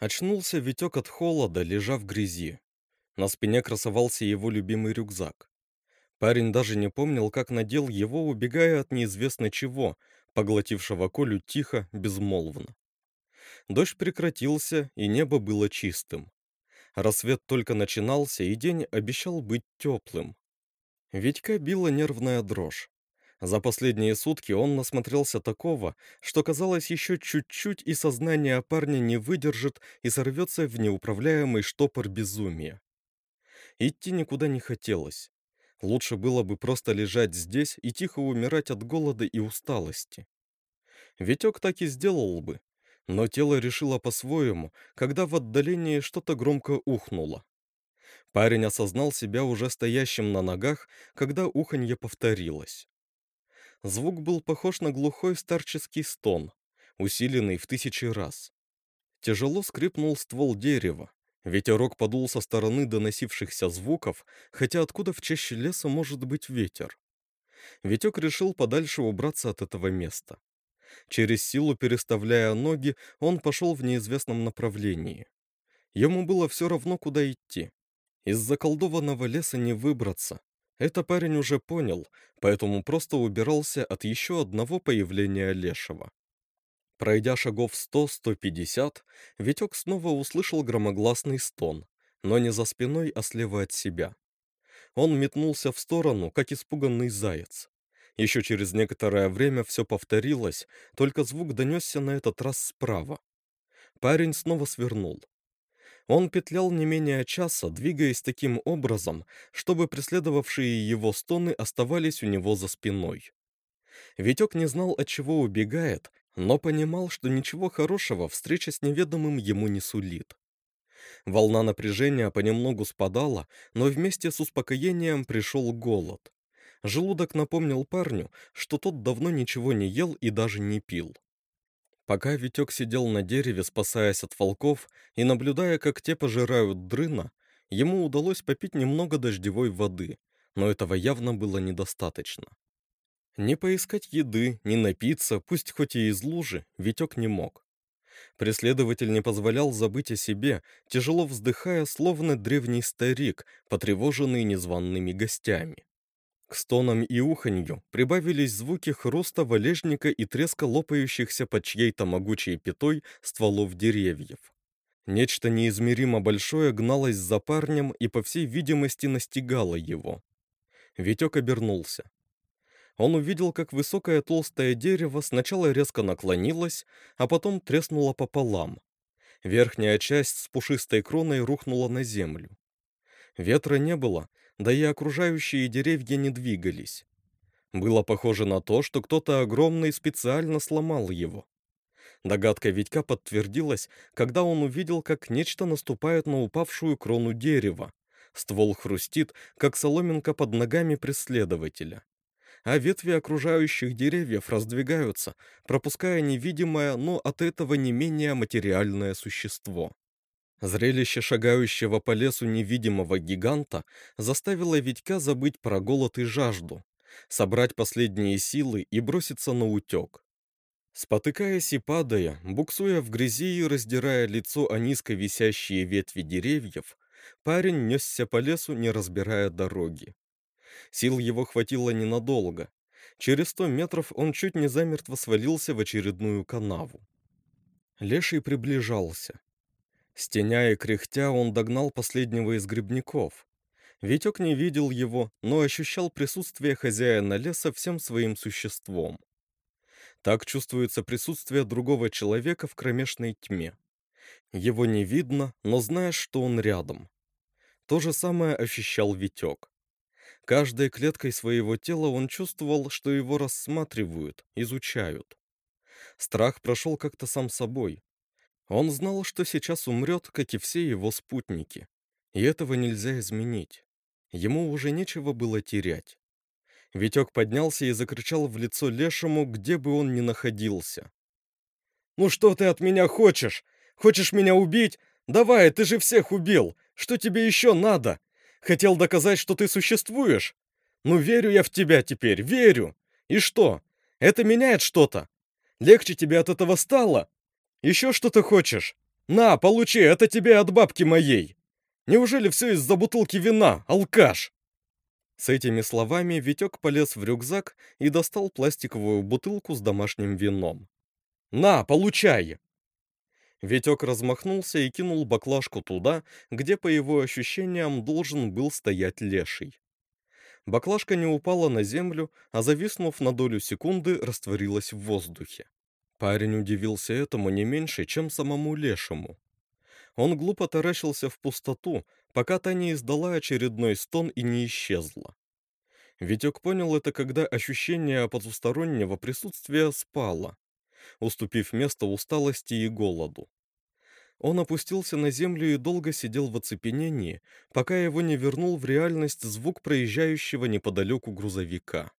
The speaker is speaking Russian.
Очнулся Витек от холода, лежа в грязи. На спине красовался его любимый рюкзак. Парень даже не помнил, как надел его, убегая от неизвестно чего, поглотившего Колю тихо, безмолвно. Дождь прекратился, и небо было чистым. Рассвет только начинался, и день обещал быть теплым. Витька била нервная дрожь. За последние сутки он насмотрелся такого, что казалось еще чуть-чуть и сознание парня не выдержит и сорвется в неуправляемый штопор безумия. Идти никуда не хотелось. Лучше было бы просто лежать здесь и тихо умирать от голода и усталости. Витек так и сделал бы, но тело решило по-своему, когда в отдалении что-то громко ухнуло. Парень осознал себя уже стоящим на ногах, когда уханье повторилось. Звук был похож на глухой старческий стон, усиленный в тысячи раз. Тяжело скрипнул ствол дерева. Ветерок подул со стороны доносившихся звуков, хотя откуда в чаще леса может быть ветер? Витек решил подальше убраться от этого места. Через силу переставляя ноги, он пошел в неизвестном направлении. Ему было все равно, куда идти. Из заколдованного леса не выбраться, это парень уже понял, поэтому просто убирался от еще одного появления Лешего. Пройдя шагов 100-150, Витек снова услышал громогласный стон, но не за спиной, а слева от себя. Он метнулся в сторону, как испуганный заяц. Еще через некоторое время все повторилось, только звук донесся на этот раз справа. Парень снова свернул. Он петлял не менее часа, двигаясь таким образом, чтобы преследовавшие его стоны оставались у него за спиной. Витек не знал, от чего убегает, но понимал, что ничего хорошего встреча с неведомым ему не сулит. Волна напряжения понемногу спадала, но вместе с успокоением пришел голод. Желудок напомнил парню, что тот давно ничего не ел и даже не пил. Пока Витек сидел на дереве, спасаясь от волков, и наблюдая, как те пожирают дрына, ему удалось попить немного дождевой воды, но этого явно было недостаточно. Не поискать еды, не напиться, пусть хоть и из лужи, Витек не мог. Преследователь не позволял забыть о себе, тяжело вздыхая, словно древний старик, потревоженный незваными гостями. К стонам и уханью прибавились звуки хруста валежника и треска лопающихся под чьей-то могучей пятой стволов деревьев. Нечто неизмеримо большое гналось за парнем и, по всей видимости, настигало его. Витек обернулся. Он увидел, как высокое толстое дерево сначала резко наклонилось, а потом треснуло пополам. Верхняя часть с пушистой кроной рухнула на землю. Ветра не было, да и окружающие деревья не двигались. Было похоже на то, что кто-то огромный специально сломал его. Догадка Витька подтвердилась, когда он увидел, как нечто наступает на упавшую крону дерева. Ствол хрустит, как соломинка под ногами преследователя. А ветви окружающих деревьев раздвигаются, пропуская невидимое, но от этого не менее материальное существо. Зрелище шагающего по лесу невидимого гиганта заставило Витька забыть про голод и жажду, собрать последние силы и броситься на утек. Спотыкаясь и падая, буксуя в грязи и раздирая лицо о низко висящие ветви деревьев, парень несся по лесу, не разбирая дороги. Сил его хватило ненадолго. Через сто метров он чуть не замертво свалился в очередную канаву. Леший приближался. Стеня и кряхтя он догнал последнего из грибников. Витек не видел его, но ощущал присутствие хозяина леса всем своим существом. Так чувствуется присутствие другого человека в кромешной тьме. Его не видно, но знаешь, что он рядом. То же самое ощущал Витек. Каждой клеткой своего тела он чувствовал, что его рассматривают, изучают. Страх прошел как-то сам собой, он знал, что сейчас умрет, как и все его спутники. И этого нельзя изменить. Ему уже нечего было терять. Витек поднялся и закричал в лицо Лешему, где бы он ни находился. «Ну что ты от меня хочешь? Хочешь меня убить? Давай, ты же всех убил! Что тебе еще надо? Хотел доказать, что ты существуешь? Ну верю я в тебя теперь, верю! И что? Это меняет что-то? Легче тебе от этого стало? Еще что-то хочешь? «На, получи, это тебе от бабки моей! Неужели все из-за бутылки вина, алкаш?» С этими словами Витек полез в рюкзак и достал пластиковую бутылку с домашним вином. «На, получай!» Витек размахнулся и кинул баклажку туда, где, по его ощущениям, должен был стоять леший. Баклажка не упала на землю, а зависнув на долю секунды, растворилась в воздухе. Парень удивился этому не меньше, чем самому лешему. Он глупо таращился в пустоту, пока та не издала очередной стон и не исчезла. Витек понял это, когда ощущение потустороннего присутствия спало, уступив место усталости и голоду. Он опустился на землю и долго сидел в оцепенении, пока его не вернул в реальность звук проезжающего неподалеку грузовика.